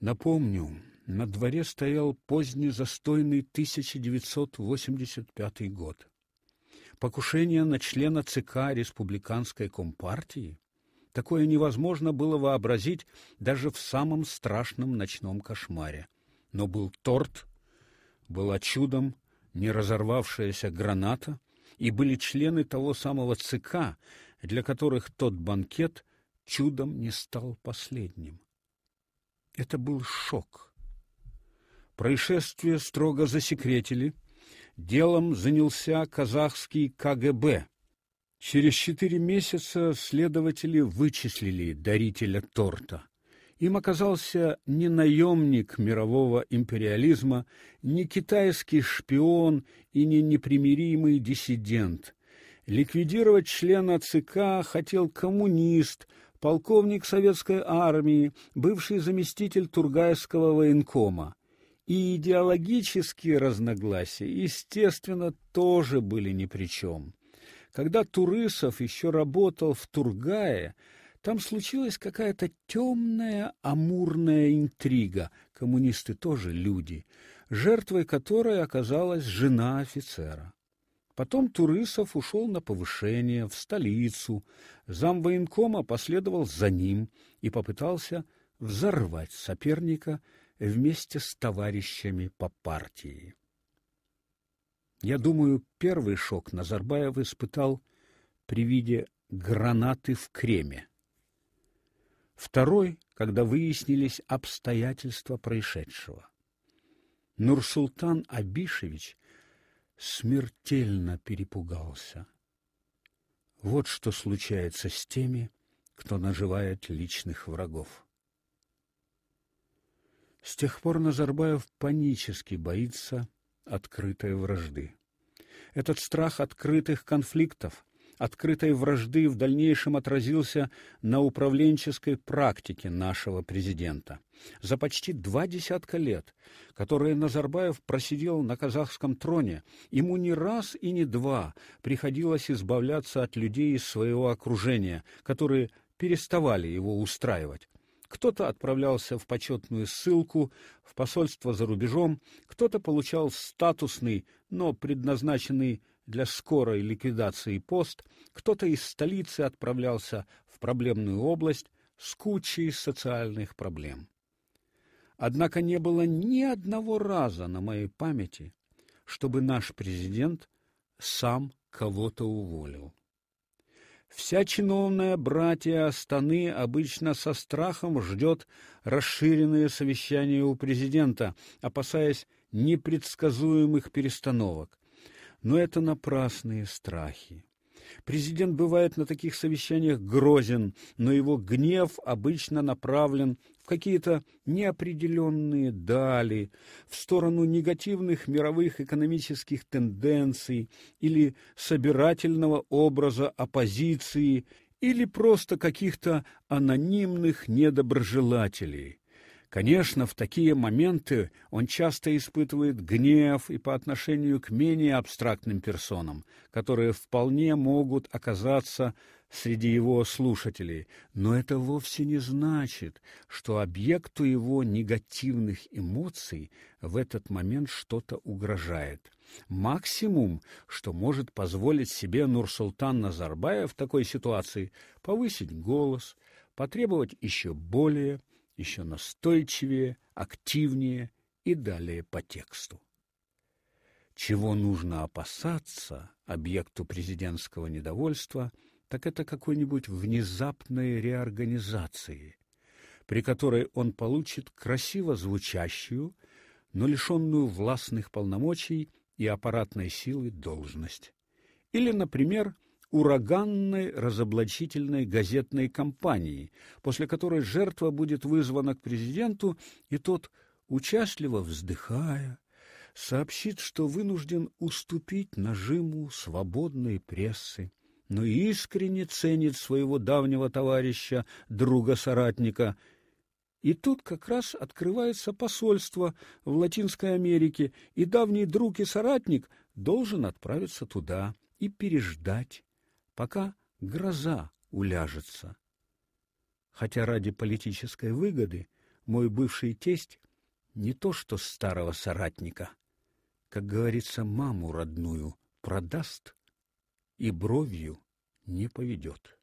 Напомню, на дворе стоял поздний застойный 1985 год. Покушение на члена ЦК Республиканской Компартии такое невозможно было вообразить даже в самом страшном ночном кошмаре. Но был торт, была чудом не разорвавшаяся граната, и были члены того самого ЦК, для которых тот банкет чудом не стал последним. Это был шок. Происшествие строго засекретили. Делом занялся казахский КГБ. Через четыре месяца следователи вычислили дарителя торта. Им оказался не наемник мирового империализма, не китайский шпион и не непримиримый диссидент. Ликвидировать члена ЦК хотел коммунист, полковник советской армии, бывший заместитель Тургайского военкома. И идеологические разногласия, естественно, тоже были ни при чем. Когда Турысов еще работал в Тургае, там случилась какая-то темная амурная интрига. Коммунисты тоже люди, жертвой которой оказалась жена офицера. Потом Турысов ушел на повышение в столицу. Замвоенкома последовал за ним и попытался взорвать соперника вместе с товарищами по партии. Я думаю, первый шок Назарбаев испытал при виде гранаты в креме. Второй, когда выяснились обстоятельства происшедшего. Нурсултан Абишевич смертельно перепугался. Вот что случается с теми, кто наживает личных врагов. С тех пор Назарбаев панически боится открытой вражды. Этот страх открытых конфликтов открытой вражды в дальнейшем отразился на управленческой практике нашего президента. За почти два десятка лет, которые Назарбаев просидел на казахском троне, ему не раз и не два приходилось избавляться от людей из своего окружения, которые переставали его устраивать. Кто-то отправлялся в почетную ссылку в посольство за рубежом, кто-то получал статусный, но предназначенный для скорой ликвидации пост, кто-то из столицы отправлялся в проблемную область с кучей социальных проблем. Однако не было ни одного раза на моей памяти, чтобы наш президент сам кого-то уволил. Вся чиновная братья Астаны обычно со страхом ждет расширенные совещания у президента, опасаясь непредсказуемых перестановок. Но это напрасные страхи. Президент бывает на таких совещаниях грозен, но его гнев обычно направлен в какие-то неопределенные дали, в сторону негативных мировых экономических тенденций или собирательного образа оппозиции или просто каких-то анонимных недоброжелателей. Конечно, в такие моменты он часто испытывает гнев и по отношению к менее абстрактным персонам, которые вполне могут оказаться среди его слушателей, но это вовсе не значит, что объекту его негативных эмоций в этот момент что-то угрожает. Максимум, что может позволить себе Нурсултан Назарбаев в такой ситуации, повысить голос, потребовать еще более еще настойчивее, активнее и далее по тексту. Чего нужно опасаться объекту президентского недовольства, так это какой-нибудь внезапной реорганизации, при которой он получит красиво звучащую, но лишенную властных полномочий и аппаратной силы должность. Или, например, ураганной разоблачительной газетной кампании, после которой жертва будет вызвана к президенту, и тот, участливо вздыхая, сообщит, что вынужден уступить нажиму свободной прессы, но искренне ценит своего давнего товарища, друга-соратника. И тут как раз открывается посольство в Латинской Америке, и давний друг и соратник должен отправиться туда и переждать пока гроза уляжется. Хотя ради политической выгоды Мой бывший тесть не то что старого соратника, как говорится, маму родную продаст и бровью не поведет.